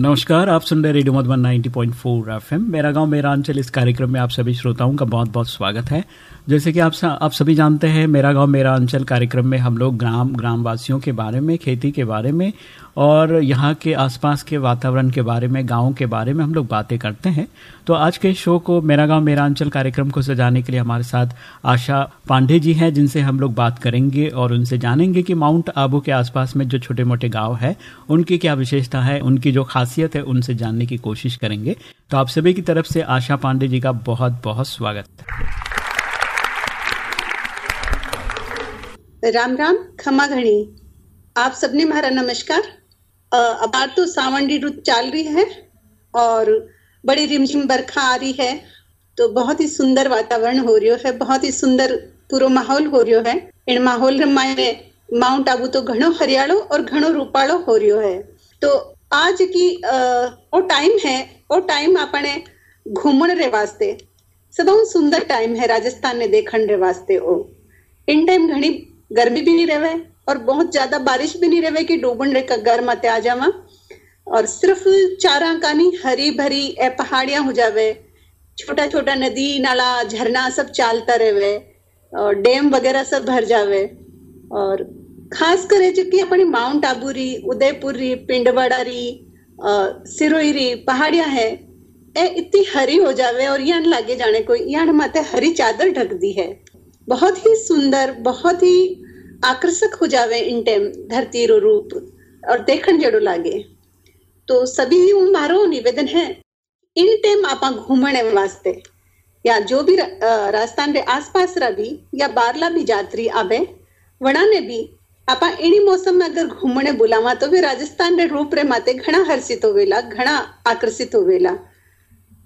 नमस्कार, आप सुन रहे रेडियो मधुबन 90.4 पॉइंट मेरा गाँव मेरा अंचल इस कार्यक्रम में आप सभी श्रोताओं का बहुत बहुत स्वागत है। जैसे कि आप आप सभी जानते हैं, मेरा गाँव मेरा अंचल कार्यक्रम में हम लोग ग्राम, ग्रामवासियों के बारे में, खेती के बारे में और यहाँ के आसपास के वातावरण के बारे में, गाँव के बारे में हम लोग बातें करते हैं। तो आज के शो को मेरा गाँव, मेरा अंचल कार्यक्रम को सजाने के लिए हमारे साथ आशा पांडे जी हैं, जिनसे हम लोग बात करेंगे और उनसे जानेंगे कि माउंट आबू के आसपास में जो छोटे मोटे गाँव है, उनकी क्या विशेषता है, उनकी जो खासियत है, उनसे जानने की कोशिश करेंगे। तो आप सभी की तरफ़ से आशा पांडे जी का बहुत बहुत स्वागत। राम राम, खमा आप सबने हमारा नमस्कार। अब तो सावन ऋतु चल रही है और बड़ी रिमझिम बरखा आ रही है तो बहुत ही सुंदर वातावरण हो रही है, बहुत ही सुंदर पूरा माहौल हो रही है। इन माहौल में माउंट आबू तो घणो हरियालो और घणो रूपालो हो रही है। तो आज की वो टाइम है, वो टाइम अपने घूमने रे वास्ते, सब सुंदर टाइम है राजस्थान ने देखने रे वास्ते ओ इन टाइम घनी गर्मी भी नहीं रहे और बहुत ज़्यादा बारिश भी नहीं रहे कि डूबण रे घर मत आ जावा। और सिर्फ़ चारा कानी हरी भरी, ए, पहाड़ियाँ हो जावे। छोटा छोटा नदी, नाला, झरना सब चालता रहे, और डैम वगैरह सब भर जावे। और खास करे जो कि अपनी माउंट आबू री, उदयपुर री, पिंडवाड़ा री सिरोई री पहाड़ियाँ है, ए, इतनी हरी हो जावे और यहाँ लागे जाने को यहाँ माते हरी चादर ढक दी है। बहुत ही सुंदर, बहुत ही आकर्षक हो जावे इन टाइम धरती रो रूप, और देखन जड़ो लागे। तो सभी मारो निवेदन है। इन टाइम आप घूमने वास्ते, या जो भी राजस्थान रे आसपास रा भी, या बारला भी यात्री आवे वड़ा ने भी आप इनी मौसम में अगर घूमने बुलावा तो भी राजस्थान रे रूप रे माते घना हर्षित होवेला घना आकर्षित होवेला।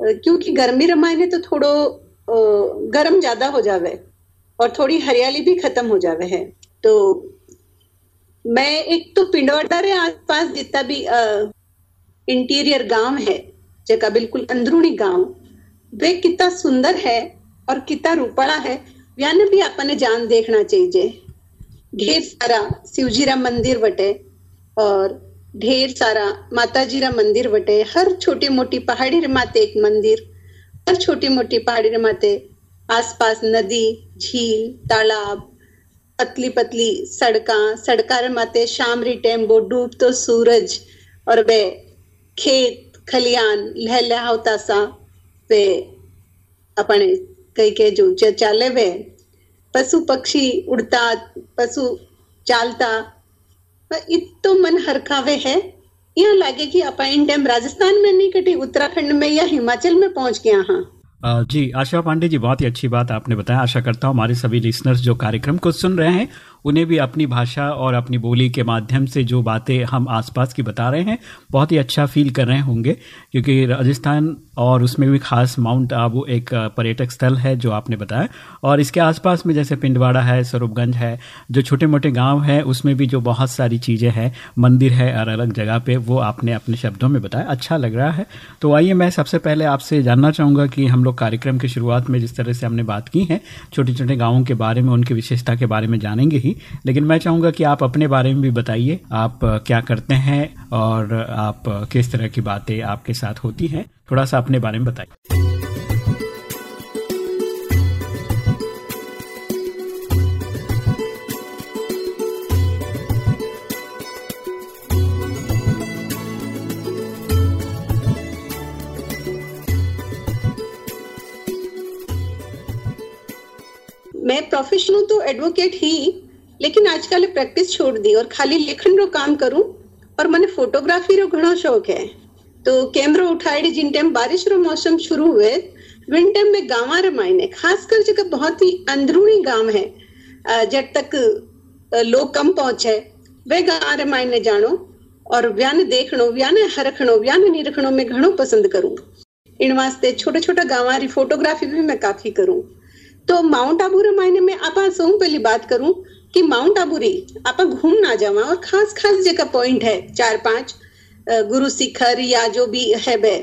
क्योंकि गर्मी रमायने तो थोड़ो गर्म ज़्यादा हो जावे, और थोड़ी हरियाली भी खत्म हो जावे है। तो मैं एक तो पिंडवाड़ा रे आसपास जितना भी इंटीरियर गाँव है, जगह बिल्कुल अंदरूनी गाँव। वे कितना सुंदर है और कितना रूपड़ा है व्यान भी अपन जान देखना चाहिए। ढेर सारा शिवजीरा मंदिर बटे और ढेर सारा माताजी रा मंदिर बटे। हर छोटी मोटी पहाड़ी रे माते एक मंदिर, हर छोटी मोटी पहाड़ी रे माते आसपास नदी, झील, तालाब पतली पतली सड़क, सड़का सड़का माते शाम री टाइम वो डूब तो सूरज और वे खेत खलियान लहलहावता सा वे अपने कई के जो चाले वे पशु पक्षी उड़ता, पशु चालता इतो मन हरखावे है। यहाँ लगे कि अपन टाइम राजस्थान में नहीं, कटी उत्तराखंड में या हिमाचल में पहुँच गया हाँ। जी, आशा पांडे जी, बहुत ही अच्छी बात आपने बताया। आशा करता हूँ हमारे सभी लिसनर्स जो कार्यक्रम को सुन रहे हैं उन्हें भी अपनी भाषा और अपनी बोली के माध्यम से जो बातें हम आसपास की बता रहे हैं, बहुत ही अच्छा फील कर रहे होंगे, क्योंकि राजस्थान और उसमें भी खास माउंट आबू एक पर्यटक स्थल है जो आपने बताया। और इसके आसपास में जैसे पिंडवाड़ा है, स्वरूपगंज है, जो छोटे मोटे गाँव है, उसमें भी जो बहुत सारी चीज़ें हैं, मंदिर है अलग अलग जगह पे, वो आपने अपने शब्दों में बताया। अच्छा लग रहा है। तो आइए मैं सबसे पहले आपसे जानना चाहूँगा कि हम लोग कार्यक्रम की शुरुआत में जिस तरह से हमने बात की है छोटे छोटे गाँवों के बारे में, उनकी विशेषता के बारे में जानेंगे ही। लेकिन मैं चाहूँगा कि आप अपने बारे में भी बताइए, आप क्या करते हैं और आप किस तरह की बातें आपके साथ होती हैं। थोड़ा सा अपने बारे में बताइए। मैं प्रोफेशनल तो एडवोकेट ही लेकिन आजकल प्रैक्टिस छोड़ दी और खाली लिखन रो काम करूँ और मैंने फोटोग्राफी रो घणो शौक है। तो कैमरो उठाई जिन टाइम बारिश रो मौसम शुरू हुए, विन टाइम में गाँव रे मायने, खासकर जगह बहुत ही अंदरूनी गाँव है जब तक लोग कम पहुँचे, वे गाँव रे मायने जानो और व्यान देखनो व्यान हरखनो व्यान निरखनो में घणो पसंद करूँ। इन वास्ते छोटा छोटा गाँव री फोटोग्राफी भी मैं काफ़ी करूँ। तो माउंट आबू रे मायने में आप सौ पहली बात करूँ कि माउंट आबूरी आप घूम ना जावा, और खास खास जगह पॉइंट है, चार पाँच गुरु शिखर या जो भी है बे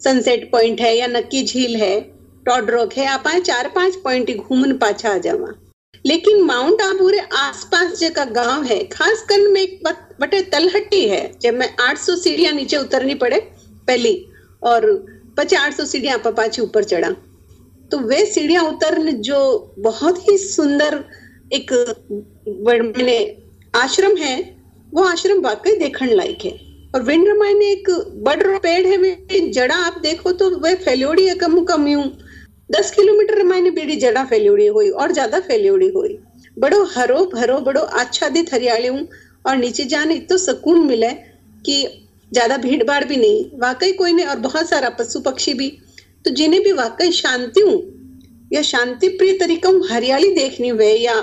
सनसेट पॉइंट है या नक्की झील है टॉड रॉक है आप चार पाँच पॉइंट घूमन पाछा आ जावा। लेकिन माउंट आबू रे आसपास जगह गाँव है खासकर में एक बटे तलहट्टी है, जब मैं 800 सीढ़ियाँ नीचे उतरनी पड़े, पहली, और पचे आठ सौ सीढ़ियाँ पाछी ऊपर चढ़ा। तो वे सीढ़ियाँ उतरने जो बहुत ही सुंदर एक मैंने आश्रम है, वो आश्रम वाकई देखने लायक है। और विंड रामायण एक बड़ पेड़ है जड़ा आप देखो तो वे फैलोड़ी है कम कम यूँ। दस किलोमीटर मायने बेड़ी जड़ा फैलोड़ी हुई, और ज़्यादा फैलोड़ी हुई। बड़ो हरो भरो, बड़ो आच्छादित हरियाली हूँ, और नीचे जाने तो सुकून मिले कि ज़्यादा भीड़ भाड़ भी नहीं। वाकई कोई नहीं, और बहुत सारा पशु पक्षी भी। तो जिन्हें भी वाकई शांति हूँ या शांति प्रिय तरीका हरियाली देखनी हुए या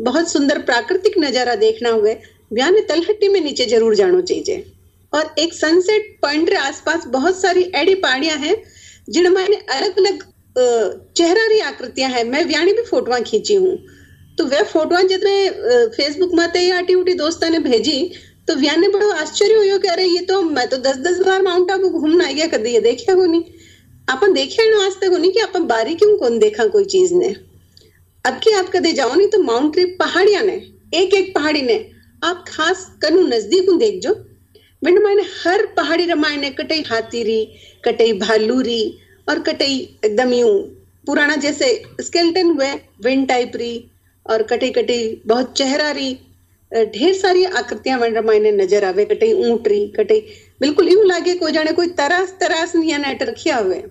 बहुत सुंदर प्राकृतिक नज़ारा देखना हुए ब्याह ने तलहट्टी में नीचे ज़रूर जाना चाहिए और एक सनसेट पॉइंट के आसपास बहुत सारी एडी पहाड़ियाँ हैं, जिनमें अलग अलग चेहरा री आकृतियाँ हैं। मैं व्याणी भी फ़ोटो खींची हूँ। तो वे फ़ोटो मैं फेसबुक माते या आटी उटी दोस्तों ने भेजी तो व्यान ने बड़ा आश्चर्य हुआ कह रहे ये तो मैं तो दस दस बार माउंट आबू घूमना आ गया कभी ये देखा को नहीं अपन देखे आज तक नहीं कि अपन बारी क्यों कौन देखा कोई चीज़ ने? अब की आप कदे जाओ नहीं तो माउंट ट्रिप पहाड़िया ने एक एक पहाड़ी ने, आप खास कनु नज़दीक देख जो। विंड मायने हर पहाड़ी रमायण ने कटई हाथी री कटई भालू री और कटई एकदम यूँ पुराना जैसे स्केल्टन हुए विंड टाइप री और कटई कटई बहुत चेहरा री ढेर सारी आकृतियाँ वन रमायण नज़र आवे, कटई ऊँट री, कटई बिल्कुल यूँ लागे को जाने कोई तरास तरास नहीं नेट रखिया हुए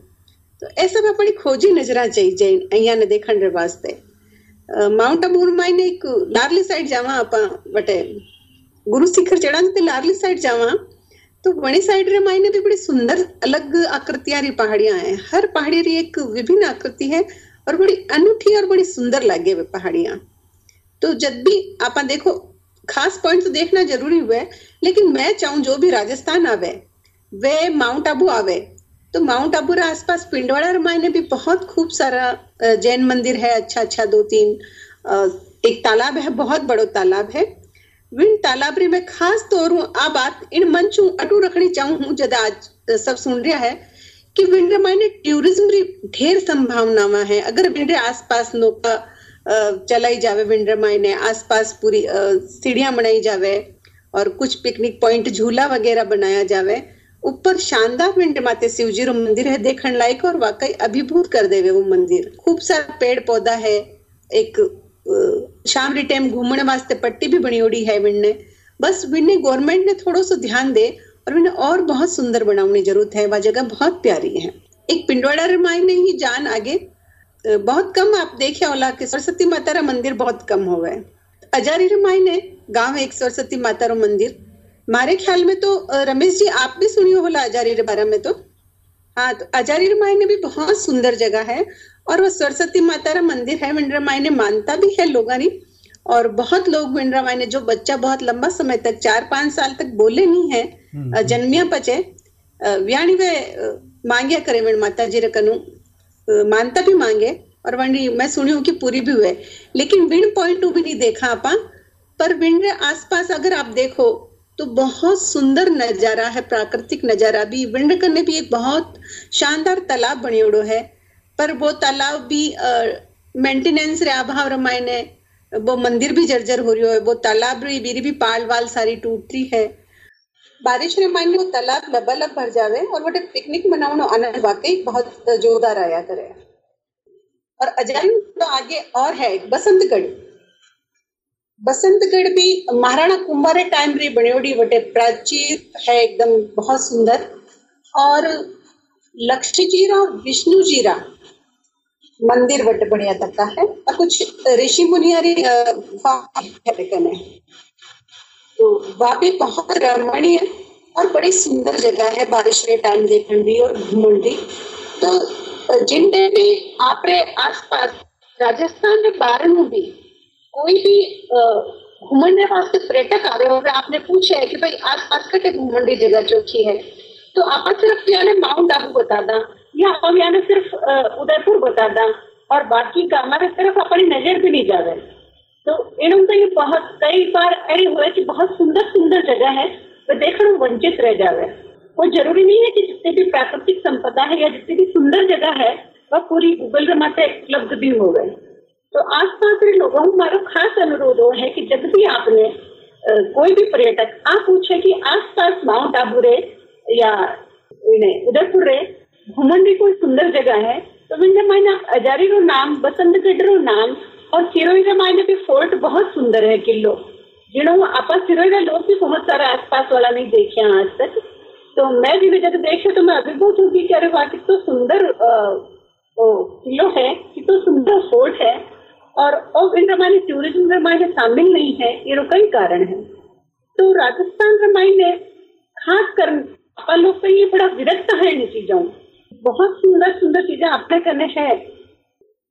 તો એ सब अपनी खोजी नजरा चाहिए जैन અહીંયા ને દેખણ રે વાસ્તે માઉન્ટ આબુ માઈને એક લારલી साइड जावा आपा बटे गुरु शिखर चढ़ा ते लारली साइड जावा तो वणी साइड रे मायने भी बड़ी सुंदर अलग आकृतियां री पहाड़ियां हैं हर पहाड़ी री एक विभिन्न आकृति है और बड़ी अनूठी और बड़ी सुंदर लागे वे पहाड़ियां तो जब भी आप देखो खास पॉइंट तो देखना जरूरी हुआ है लेकिन मैं चाहूं जो भी राजस्थान आवे वे माउंट आबू आवे तो माउंट आबू आसपास पिंडवाड़ा रामायण भी बहुत खूब सारा जैन मंदिर है अच्छा अच्छा दो तीन एक तालाब है, बहुत बड़ो तालाब है। विन तालाब रे में खास तौर आ बात इन मंच अटू रखनी चाहूँ जद आज सब सुन रहा है कि विंड रमायने टूरिज़्म री ढेर संभावनावा है। अगर विंड आसपास नौका चलाई जावे विंड रमायने आसपास पूरी सीढ़ियाँ बनाई जावे और कुछ पिकनिक पॉइंट झूला वगैरह बनाया जावे ऊपर शानदार विंड माते शिवजी रो मंदिर है देखने लायक और वाकई अभिभूत कर देवे वो मंदिर। खूब सारा पेड़ पौधा है, एक शाम टाइम घूमने वास्ते पट्टी भी बनी उड़ी है विंड ने बस विंड ने गवर्नमेंट ने थोड़ा सा ध्यान दे और विंड और बहुत सुंदर बनाने ज़रूरत है वह जगह बहुत प्यारी है। एक पिंडवाड़ा रमाई ने ही जान आगे बहुत कम आप देखे होला कि सरस्वती माता रा मंदिर बहुत कम हो गए अजारी रमाई ने गाँव एक सरस्वती माता रो मंदिर मारे ख्याल में तो रमेश जी आप भी सुनियो होला आजारी बारे में तो? हाँ तो आजारी ने भी बहुत सुंदर जगह है और वो सरस्वती माता का मंदिर है। विंड्रा माई ने मानता भी है लोगानी और बहुत लोग विंड्रा माई ने जो बच्चा बहुत लंबा समय तक चार पाँच साल तक बोले नहीं है हम्म। जन्मिया पचे व्याणी वे मांगे करे विण माता जी रकनु मानता भी मांगे और वंडी मैं सुनी हूँ कि पूरी भी हुए। लेकिन विण पॉइंट भी नहीं देखा आपा। पर विंड आसपास अगर आप देखो तो बहुत सुंदर नज़ारा है, प्राकृतिक नज़ारा भी। विंड करने भी एक बहुत शानदार तालाब बनियोड़ो है, पर वो तालाब भी मेंटेनेंस रे अभाव रमायने वो मंदिर भी जर्जर हो रही है, वो तालाब री बीरी भी पाल वाल सारी टूट रही है। बारिश रे मायने वो तालाब लबालब भर जावे और वो पिकनिक मनावनो आनंद वाकई बहुत जोरदार आया करे। और अजायब तो आगे और है, बसंतगढ़। बसंतगढ़ भी, महाराणा कुंभारे टाइम री बणियोड़ी वटे प्राचीर है एकदम बहुत सुंदर। और लक्ष्मी जीरा और विष्णु जीरा मंदिर वट बढ़िया तक है। और कुछ ऋषि मुनियारी कने। तो वह भी बहुत रमणीय और बड़ी सुंदर जगह है बारिश के टाइम देखने भी और घूमने भी तो जिनने भी आपरे आसपास राजस्थान में बारह भी कोई भी घूमने वास्ते पर्यटक आ रहे होंगे, आपने पूछा है कि भाई आस पास कटे घूमने जगह चौकी है तो आप सिर्फ़ यानी माउंट आबू बता दा, या हम यानी सिर्फ़ उदयपुर बता दा, और बाकी का हमारे तरफ़ अपनी नज़र भी नहीं जावे तो इन तो ये बहुत, कई बार ऐसे हुए कि बहुत सुंदर सुंदर जगह है वो देखने वंचित रह जावे वो ज़रूरी नहीं है कि जितनी भी प्राकृतिक संपदा है या जितनी भी सुंदर जगह है, वह पूरी गूगल में मात्र उपलब्ध भी हो गए तो आस पास के लोगों को हमारा खास अनुरोध है कि जब भी आपने कोई भी पर्यटक आप पूछे कि आस पास माउंट आबू रे या उदयपुर रे, घूमन भी कोई सुंदर जगह है तो मैंने मायने अजारी रो नाम बसंतगढ़ रो नाम और सिरोही रे मायने भी फोर्ट बहुत सुंदर है किलो। जिन्होंने आप सिरोही रे लोग भी बहुत सारा आसपास वाला नहीं देखे आज तक। तो मैं भी जब देखे तो मैं अभिभूत हूँ कि अरे वाह, कितना सुंदर किलो है, कितना सुंदर फोर्ट है। और अब इन रमाने टूरिज़्म रमाने शामिल नहीं है, ये कई कारण है। तो राजस्थान रमाने खास कर अपन लोग तो ये बड़ा विरक्त है इन चीज़ों। बहुत सुंदर सुंदर चीज़ें आपने करने है।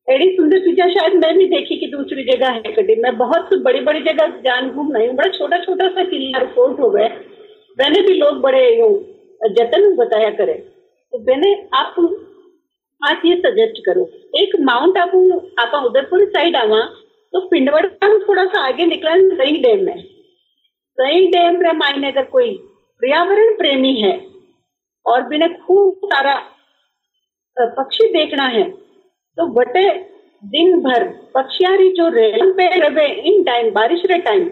एड़ी सुंदर चीज़ें शायद मैं भी देखी कि दूसरी जगह है कभी। मैं बहुत बड़ी बड़ी जगह जान घूम रही हूँ। बड़ा छोटा छोटा सा किला रिपोर्ट हो गए मैंने भी लोग बड़े यूँ, जतन बताया करे। तो मैंने आप आप ये सजेस्ट करो। एक माउंट आबू आप उदयपुर साइड आवा तो पिंडवाड़ा थोड़ा सा आगे निकला सही डैम में सही डैम रे मायने अगर कोई पर्यावरण प्रेमी है, और बिना खूब सारा पक्षी देखना है तो बटे दिन भर पक्षियारी जो रेल पे रहे इन टाइम बारिश रे टाइम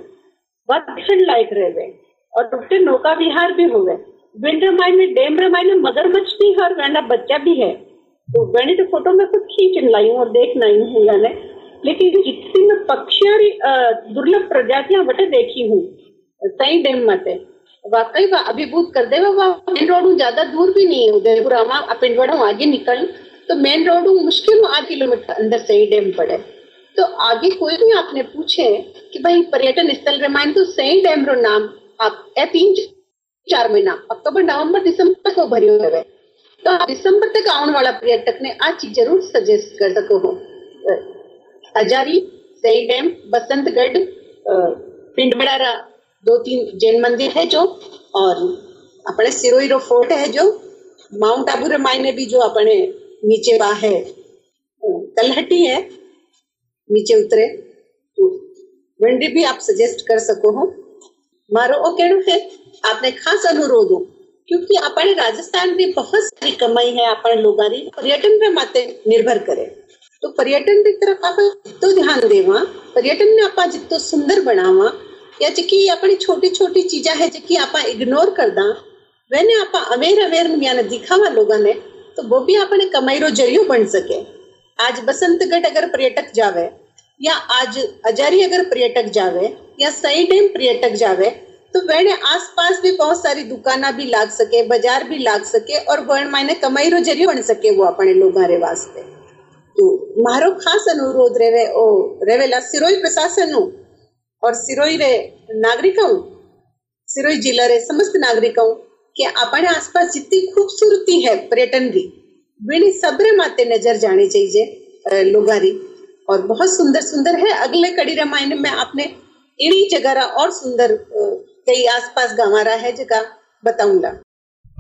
वह लायक रहे और उसके नौका विहार भी हो गए विंटर माइन में डैम रमाइन में मगरमच्छ भी है, और वेंडा बच्चा भी है। तो मैंने तो फ़ोटो में कुछ खींच लाई हूँ और देख लाई हूँ यानी। लेकिन जितनी मैं पक्षियारी दुर्लभ प्रजातियाँ बटे देखी हूँ, सही डैम मत। वाकई अभिभूत कर दे मेन रोड ज़्यादा दूर भी नहीं है, उदयपुर पिंडवाड़ा आगे निकल। तो मेन रोड मुश्किल आठ किलोमीटर अंदर से ही डैम पड़े। तो आगे कोई भी आपने पूछे कि भाई पर्यटन स्थल रमायन तो सही डैम रो नाम, आप तीन चार महीना, अक्टूबर, नवंबर, दिसंबर को भरी हुए तो दिसंबर तक आने वाला पर्यटक ने आज ज़रूर सजेस्ट कर सको हो। हजारी सही डैम बसंतगढ़ पिंडबड़ा दो तीन जैन मंदिर है जो, और अपने सिरोईरो फोर्ट है जो, माउंट आबू रमाई में भी जो अपने नीचे बा है। कलहटी है, नीचे उतरे तो वंडी भी आप सजेस्ट कर सको हो। मारो ओ केड़ो है, आपने खास अनुरोध हो क्योंकि अपने राजस्थान में बहुत सारी कमाई है अपने लोगों की पर्यटन पे माते निर्भर करे। तो पर्यटन की तरफ़ आप तो ध्यान देवा, पर्यटन ने आप जितो सुंदर बनावा, या जी अपनी छोटी छोटी चीजा है जी आप इग्नोर कर दा वेने आप अवेर अवेर यानी दिखावा लोगों ने तो वो भी अपने कमाई रो जरियो बन सके। आज बसंतगढ़ अगर पर्यटक जावे, या आज अजारी अगर पर्यटक जावे, या सही डेम पर्यटक जावे तो वेने आसपास भी बहुत सारी दुकाना भी लाग सके, बाज़ार भी लाग सके और वण मायने कमाई रो जरियो बन सके वो अपने लोगों रे वास्ते। तो मारो खास अनुरोध रेवे ओ रेवेला सिरोई प्रशासन और सिरोई रे नागरिकों सिरोई जिला रे समस्त नागरिकों के अपने आसपास जितनी खूबसूरती है पर्यटन की, बिनी सबरे माते नज़र जानी चाहिए लोगारी और बहुत सुंदर सुंदर है, अगले कड़ी रामायण में आपने इन्हीं जगह और सुंदर कई आसपास गंवारा है जगह बताऊँगा।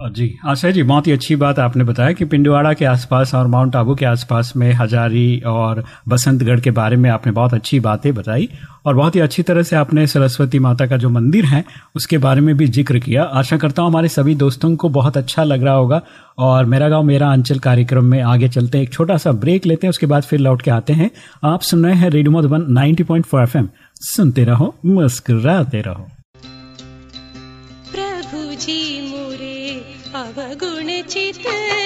जी, आशा जी, बहुत ही अच्छी बात आपने बताया कि पिंडवाड़ा के आसपास और माउंट आबू के आसपास में हजारी और बसंतगढ़ के बारे में आपने बहुत अच्छी बातें बताई और बहुत ही अच्छी तरह से आपने सरस्वती माता का जो मंदिर है, उसके बारे में भी ज़िक्र किया। आशा करता हूँ हमारे सभी दोस्तों को बहुत अच्छा लग रहा होगा और मेरा गाँव, मेरा अंचल कार्यक्रम में आगे चलते हैं, एक छोटा सा ब्रेक लेते हैं, उसके बाद फिर लौट के आते हैं। आप सुन रहे हैं रेडियो मधुबन नाइनटी पॉइंट सुनते रहो, मुस्कुराते रहो। तुझी मुरे अवगुण चित्र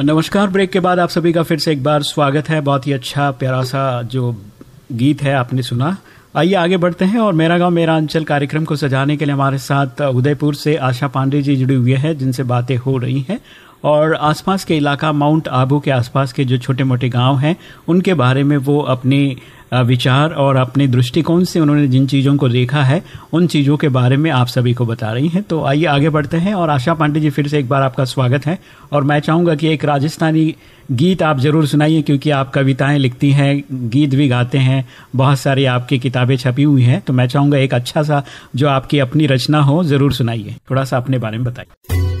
नमस्कार, ब्रेक के बाद आप सभी का फिर से एक बार स्वागत है। बहुत ही अच्छा प्यारा सा जो गीत है आपने सुना। आइए आगे बढ़ते हैं और मेरा गाँव, मेरा अंचल कार्यक्रम को सजाने के लिए हमारे साथ उदयपुर से आशा पांडे जी जुड़ी हुई है, जिनसे बातें हो रही हैं। और आसपास के इलाका, माउंट आबू के आसपास के जो छोटे मोटे गाँव हैं, उनके बारे में वो अपनी विचार और अपने दृष्टिकोण से उन्होंने जिन चीज़ों को देखा है, उन चीज़ों के बारे में आप सभी को बता रही हैं। तो आइए आगे बढ़ते हैं और आशा पांडे जी फिर से एक बार आपका स्वागत है। और मैं चाहूँगा कि एक राजस्थानी गीत आप ज़रूर सुनाइए, क्योंकि आप कविताएँ लिखती हैं, गीत भी गाते हैं, बहुत सारी आपकी किताबें छपी हुई हैं। तो मैं चाहूँगा एक अच्छा सा जो आपकी अपनी रचना हो, ज़रूर सुनाइए। थोड़ा सा अपने बारे में बताइए।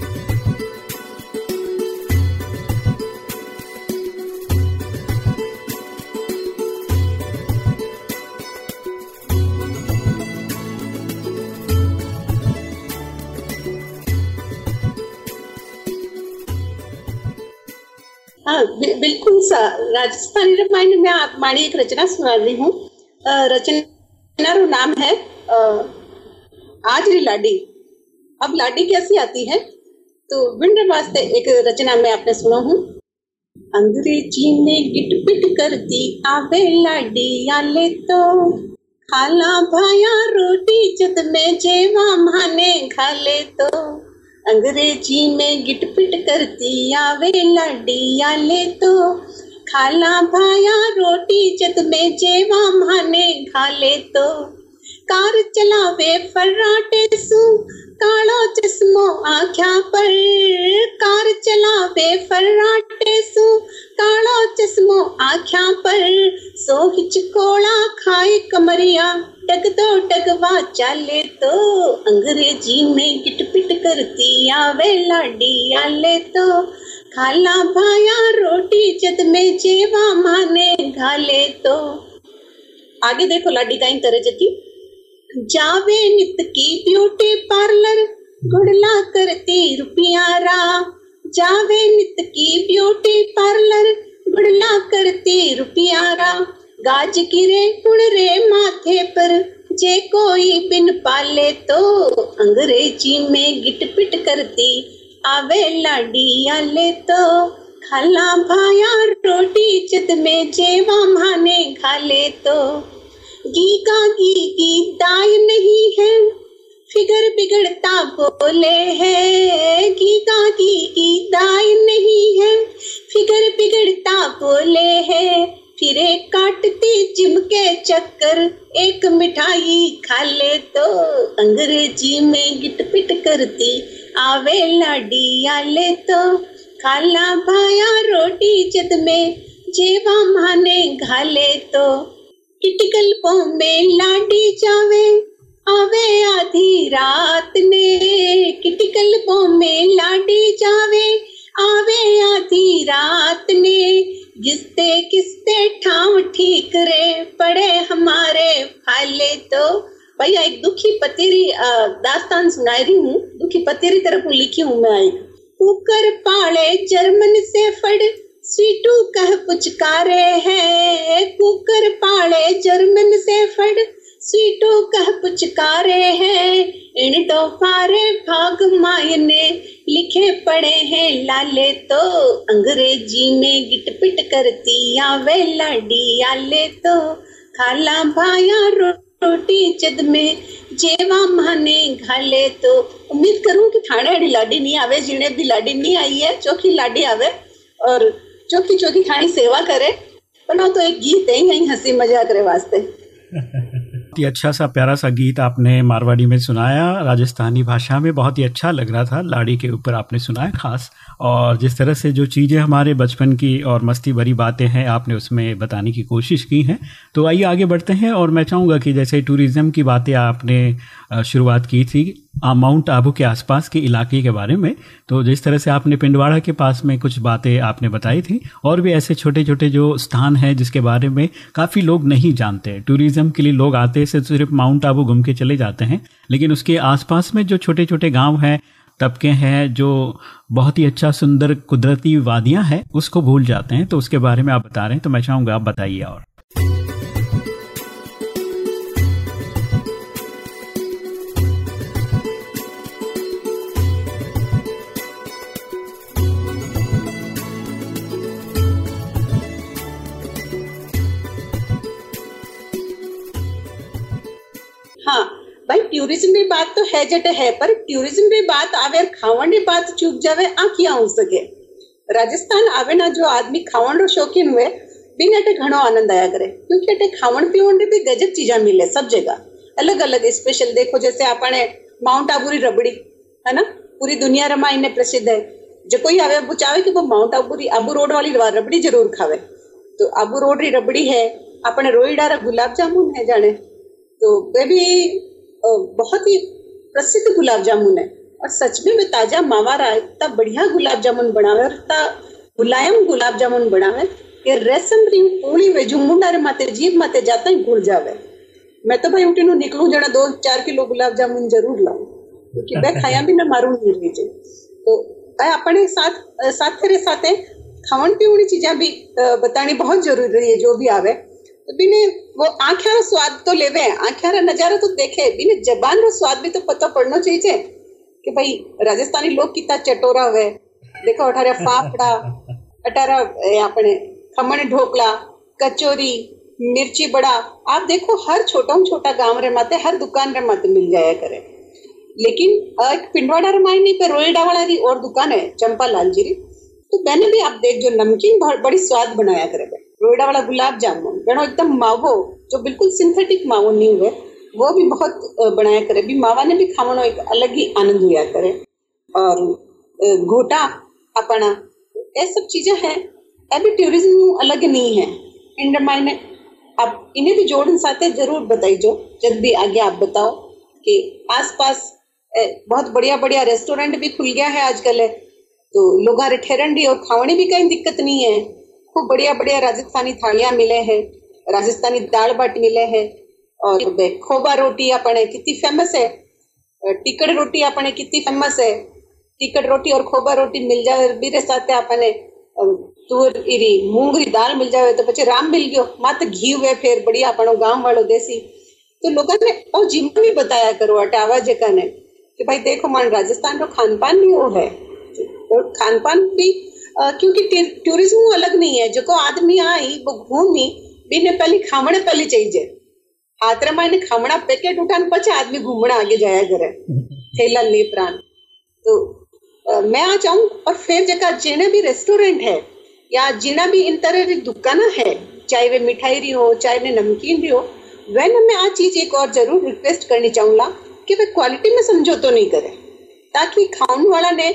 बिल्कुल राजस्थानी रामायण में आप माड़ी एक रचना सुना रही हूँ। रचना नाम है आज री लाडी। अब लाडी कैसी आती है? तो विंड वास्ते एक रचना में आपने सुना हूँ। अंग्रेज़ी में गिट पिट करती आवे लाडी आले तो। खाला भाया रोटी, जद में जेवा माने खाले तो। अंग्रेज़ी में गिटपिट करती, आवे लाडिया ले तो। खाला भाया रोटी जद में जेवा माने खा ले तो। कार चलावे फर्राटे सु, कालो चश्मो आख्या पर। कार चलावे फर्राटे सु, कालो चश्मो आख्या पर। सो हिचकोड़ा खाए कमरिया। टक दो टकवा चाले तो। अंग्रेज़ी में गिट पिट करती आवे लाडी आले तो। खाला भाया रोटी जद में जेवा माने घाले तो। आगे देखो लाडी का तरह जती जावे नित की ब्यूटी पार्लर, गुड़ला करती रुपिया रा। जावे नित की ब्यूटी पार्लर, गुड़ला करती रुपिया रा। गाज गिरे रे माथे पर। जे कोई बिन पाले तो अंग्रेज़ी में गिट पिट करती। आवे लाडी आले तो खाला भाया रोटी चित में जेवा माने खाले तो। गी का गी की दाय नहीं है, फिगर बिगड़ता बोले है। गी का गी की दाय नहीं है, फिगर बिगड़ता बोले है। फिरे काटती चिमके चक्कर, एक मिठाई खा ले तो अंग्रेज़ी में गिट पिट करती, आवे लाडी आले तो खाला भाया रोटी जद में, जेवा माने घाले तो। किटकल पो में लाडी जावे, आवे आधी रात ने किटकल पो में लाडी जावे आवे आधी रात ने जिसते किसते ठाव ठीक रे, पड़े हमारे फाले तो। भैया, एक दुखी पतेरी दास्तान सुना रही हूँ। दुखी पतेरी तरफ़ लिखी हूँ मैं एक। कुकर पाले जर्मन से फड़ स्वीटू कह पुचकारे है। कुकर पाले जर्मन से फड़ स्वीटू कह पुचकारे है, इन टोफारे भाग मायने लिखे पड़े हैं। लाले तो अंग्रेज़ी में गिट पिट करती वे लाडी आले तो। खाला भाया रोटी चद में जेवा माने घाले तो। उम्मीद करूँ कि थाने अड़ी लाडी नहीं आवे जिन्हें भी लाडी नहीं आई है, चौकी लाडी आवे और चौकी चौकी खानी सेवा करे। बनाओ तो एक गीत है, यही हँसी मज़ाक करे वास्ते। बहुत ही अच्छा सा, प्यारा सा गीत आपने मारवाड़ी में सुनाया, राजस्थानी भाषा में बहुत ही अच्छा लग रहा था, लाड़ी के ऊपर आपने सुनाया, खास और जिस तरह से जो चीज़ें हमारे बचपन की और मस्ती भरी बातें हैं, आपने उसमें बताने की कोशिश की हैं। तो आइए आगे बढ़ते हैं और मैं चाहूँगा कि जैसे टूरिज़्म की बातें आपने शुरुआत की थी माउंट आबू के आसपास के इलाके के बारे में। तो जिस तरह से आपने पिंडवाड़ा के पास में कुछ बातें आपने बताई थी, और भी ऐसे छोटे छोटे जो स्थान हैं जिसके बारे में काफ़ी लोग नहीं जानते। टूरिज़्म के लिए लोग आते से सिर्फ़ माउंट आबू घूम के चले जाते हैं, लेकिन उसके आसपास में जो छोटे छोटे गाँव हैं तबके हैं जो बहुत ही अच्छा सुंदर, कुदरती वादियाँ हैं, उसको भूल जाते हैं। तो उसके बारे में आप बता रहे हैं तो मैं चाहूँगा आप बताइए और। भाई टूरिज़्म भी बात तो है जटे है, पर टूरिज़्म भी बात आवे खावन की बात चूक जावे, आ क्या हो सके? राजस्थान आवे ना जो आदमी खावन रो शौकीन हुए, बिन अटे घणो आनंद आया करे। क्योंकि अटे खावन पीवन भी गजब चीजा मिले सब जगह। अलग अलग स्पेशल देखो, जैसे आपने माउंट आबू री रबड़ी, है ना? पूरी दुनिया रमा इन्हें प्रसिद्ध है। जो कोई आवे, वो चाहे कि वो माउंट आबू री आबू रोड वाली रबड़ी ज़रूर खावे। तो आबू रोड री रबड़ी है अपने रोईडा रा गुलाब जामुन है जाने। तो वे भी बहुत ही प्रसिद्ध गुलाब जामुन है। और सच में मैं ताज़ा मावारा इतना बढ़िया गुलाब जामुन बनावे और इतना मुलायम गुलाब जामुन बनावे कि रेशम री पूरी वे जो मुंडा रे माते जीभ माते जाता ही घुल जावे। मैं तो भाई उठी निकलूं जड़ा दो चार किलो गुलाब जामुन ज़रूर लाऊं क्योंकि मैं खाया भी ना मारू नहीं रही तो अपने साथ साथ रे साथे खावन पीवनी चीजा भी बतानी बहुत ज़रूरी है जो भी आवे। बिने वो आख्यार स्वाद तो लेवे आख्यार नज़ारा तो देखे बिने जबान रो स्वाद भी तो पता पड़ना चाहिए कि भाई राजस्थानी लोग कितना चटोरा हुए देखो अठारे फाफड़ा अठारा अपने खमण ढोकला, कचोरी, मिर्ची बड़ा। आप देखो, हर छोटा छोटा गाँव रे माते हर दुकान रे माते मिल जाया करे। लेकिन एक पिंडवाड़ा रे मायने पे रोयडा वाला री और दुकान है चंपा लाल जी री। तो मैंने भी आप देख जो नमकीन बड़ी स्वाद बनाया करे रोयडा वाला गुलाब जामुन, बेनो एकदम मावो, जो बिल्कुल सिंथेटिक मावो नहीं हुए, वो भी बहुत बनाया करे। भी मावा ने भी खावनो एक अलग ही आनंद हुआ करे। और घोटा, अपना, ये सब चीज़ें हैं। अभी टूरिज़्म अलग नहीं है। इन मायने आप इन्हें भी जोड़न साथे ज़रूर बताइजो जब भी आगे आप बताओ कि आसपास बहुत बढ़िया बढ़िया रेस्टोरेंट भी खुल गया है आजकल। है तो लोग ठहरन भी और खावने भी कहीं दिक्कत नहीं है। खूब बढ़िया बढ़िया राजस्थानी थालियाँ मिले हैं, राजस्थानी दाल बाट मिले हैं, और खोबा रोटी अपने कितनी फ़ेमस है टिकड़ रोटी अपने कितनी फ़ेमस है टिकड़ रोटी और खोबा रोटी मिल जाए बीरे साथ अपने तुर, इरी मूंगरी दाल मिल जाए तो पचे राम मिल गयो, मत घी हुए फिर बढ़िया अपनो गाँव वालो देसी। तो लोगों ने ओ जिम भी बताया करो अटावा जगह ने कि भाई देखो मान राजस्थान रो खान पान भी वो है तो खान पान भी क्योंकि टूरिज़्म अलग नहीं है। जो आदमी आई वो घूमी बिने पहले खामणे पहले चाहिए हाथ मायने खामणा पैकेट उठान पचे आदमी घूमना आगे जाया करे। थैला ले प्राण। तो आ, मैं आ जाऊँ और फिर जगह जिने भी रेस्टोरेंट है या जिना भी इन तरह की दुकान है चाहे वे मिठाई रही हो चाहे वे नमकीन रही हो वह मैं आ चीज़ एक और ज़रूर रिक्वेस्ट करनी चाहूँगा कि वे क्वालिटी में समझो तो नहीं करे ताकि खाने वाला ने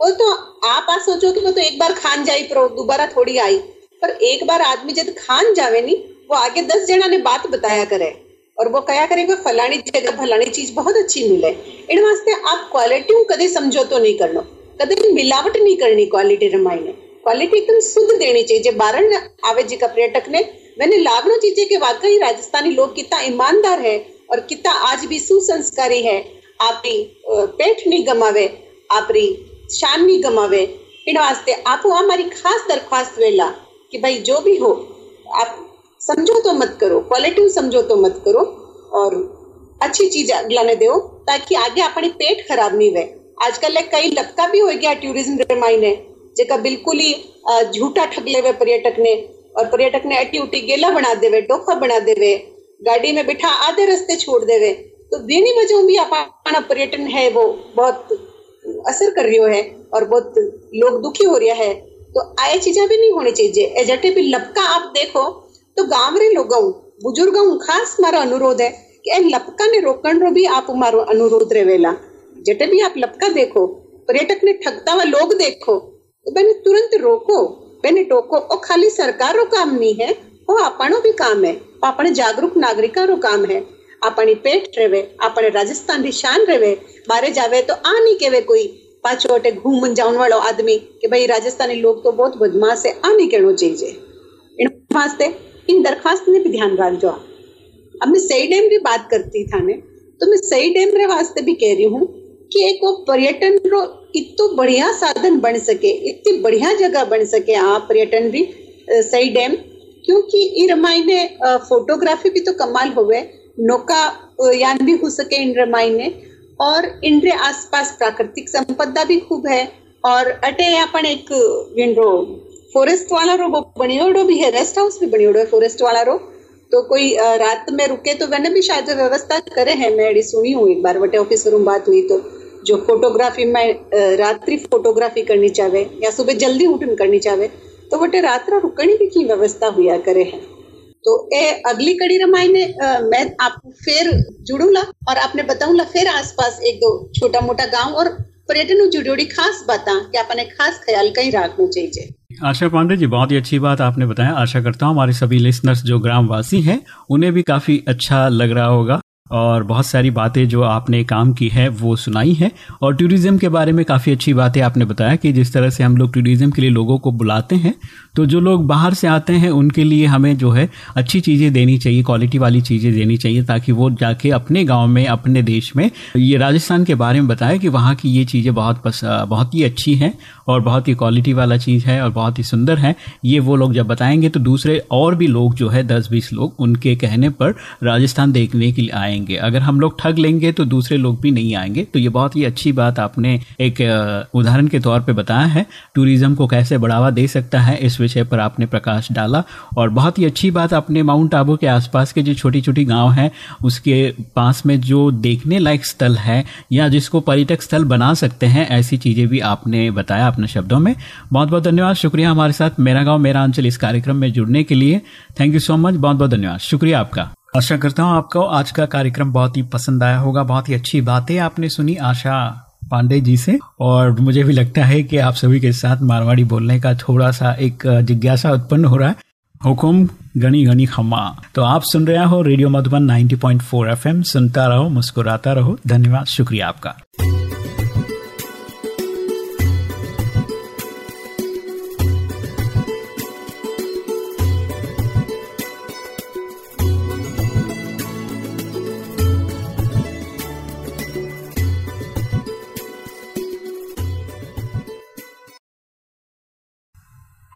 वो तो आप आ सोचो कि वो तो एक बार खान जाई पर, दोबारा थोड़ी आई। पर एक बार आदमी जब खान जावे नी, वो आगे दस जना ने बात बताया करे। और वो कया करेगा फलानी जगह, फलानी चीज़ बहुत अच्छी मिले। इन वास्ते आप क्वालिटी कदे समझो तो नहीं करना। कदे मिलावट नहीं करनी क्वालिटी रमाइने क्वालिटी एकदम शुद्ध देनी चाहिए। बारण आवे जी का पर्यटक ने मैंने लागनो चीज़ें के वाकई राजस्थानी लोग कितना ईमानदार है और कितना आज भी सुसंस्कारी है। आपकी पेट नहीं गमावे, आपरी शान नहीं गमावे। इन वास्ते आपको हमारी खास दरख्वास्त वेला कि भाई जो भी हो, आप समझो तो मत करो, क्वालिटी समझो तो मत करो और अच्छी चीज़ अगला ने दो ताकि आगे अपनी पेट खराब नहीं हुए आजकल कई लपका भी हो गया टूरिज़्म मायने जेका बिल्कुल ही झूठा ठग ले पर्यटक ने और पर्यटक ने अटी उटी गेला बना देवे, टोखा बना देवे, गाड़ी में बिठा आधे रास्ते छोड़ देवे। तो बेनी वजह भी अपना पर्यटन है वो, बहुत असर कर रही है और बहुत लोग दुखी हो रहा है। तो आए चीज़ें भी नहीं होनी चाहिए। जटे भी लपका आप देखो तो गाँव रे लोग बुज़ुर्ग खास मारो अनुरोध है कि ए लपका ने रोकण रो भी आप मारो अनुरोध रेवेला जटे भी आप लपका देखो, पर्यटक ने ठगता हुआ लोग देखो तो मैंने तुरंत रोको मैंने टोको और खाली सरकार रो काम नहीं है वो अपनो भी काम है अपने जागरूक नागरिका रो काम है। पेट रेवे अपने राजस्थान की शान रेवे बारे जावे तो आ नहीं केवे कोई पाछो अटे घूम जाने वालो आदमी कि भाई राजस्थानी लोग तो बहुत बदमाश है आ नहीं कहना चाहिए इन वास्ते इन दरखास्त ने भी ध्यान रख जो अब मैं सही डैम की बात करती था ने तो मैं सही डैम रे वास्ते भी कह रही हूँ कि एक वो पर्यटन रो इतो बढ़िया साधन बन सके इतनी बढ़िया जगह बन सके आप पर्यटन भी सही डैम क्योंकि इन मायने फोटोग्राफी भी तो कमाल हुए नौका यान भी हो सके इन मायने और इनरे आसपास प्राकृतिक संपदा भी खूब है। और अटे अपन एक विंडो फॉरेस्ट वाला रो बनियोड़ो भी है। रेस्ट हाउस भी बनियोड़ो है फॉरेस्ट वाला रो। तो कोई रात में रुके तो मैंने भी शायद व्यवस्था करे है। मैं सुनी हूँ एक बार, वटे ऑफिसर बात हुई तो जो फोटोग्राफी में रात्रि फोटोग्राफी करनी चाहे या सुबह जल्दी उठन करनी चाहे तो वटे रात्र रुकनी भी की व्यवस्था हुआ करे है। तो ए, अगली कड़ी रमाई में मैं आपको फिर जुड़ूँगा और आपने बताऊँगा फिर आसपास एक दो छोटा मोटा गाँव और पर्यटन जुड़ी खास बातें कि अपने खास ख्याल कहीं रखना चाहिए। आशा पांडे जी, बहुत ही अच्छी बात आपने बताया। आशा करता हूँ हमारे सभी लिसनर्स जो ग्रामवासी हैं, उन्हें भी काफ़ी अच्छा लग रहा होगा और बहुत सारी बातें जो आपने काम की है, वो सुनाई है। और टूरिज़्म के बारे में काफ़ी अच्छी बातें आपने बताया कि जिस तरह से हम लोग टूरिज़्म के लिए लोगों को बुलाते हैं तो जो लोग बाहर से आते हैं, उनके लिए हमें जो है अच्छी चीज़ें देनी चाहिए क्वालिटी वाली चीज़ें देनी चाहिए, ताकि वो जाके अपने गाँव में, अपने देश में, ये राजस्थान के बारे में बताए कि वहाँ की ये चीज़ें बहुत बहुत ही अच्छी हैं और बहुत ही क्वालिटी वाला चीज़ है और बहुत ही सुंदर है। ये वो लोग जब बताएँगे तो दूसरे और भी लोग जो है, दस बीस लोग उनके कहने पर राजस्थान देखने के लिए आएँगे। अगर हम लोग ठग लेंगे तो दूसरे लोग भी नहीं आएँगे। तो ये बहुत ही अच्छी बात आपने एक उदाहरण के तौर पर बताया है। टूरिज़्म को कैसे बढ़ावा दे सकता है, इस विषय पर आपने प्रकाश डाला। और बहुत ही अच्छी बात आपने माउंट आबू के आसपास के जो छोटी छोटी गाँव हैं, उसके पास में जो देखने लायक स्थल है, या जिसको पर्यटक स्थल बना सकते हैं, ऐसी चीज़ें भी आपने बताया अपने शब्दों में। बहुत बहुत धन्यवाद। शुक्रिया हमारे साथ। मेरा गाँव, मेरा अंचल इस कार्यक्रम में जुड़ने के लिए। थैंक यू सो मच बहुत बहुत धन्यवाद। शुक्रिया आपका। आशा करता हूँ आपको आज का कार्यक्रम बहुत ही पसंद आया होगा। बहुत ही अच्छी बातें आपने सुनी। आशा पांडे जी से। और मुझे भी लगता है कि आप सभी के साथ मारवाड़ी बोलने का थोड़ा सा एक जिज्ञासा उत्पन्न हो रहा है। हुकुम गणी गणी खम्मा। तो आप सुन रहे हो रेडियो मधुबन 90.4 एफएम। सुनता रहो, मुस्कुराता रहो। धन्यवाद, शुक्रिया आपका।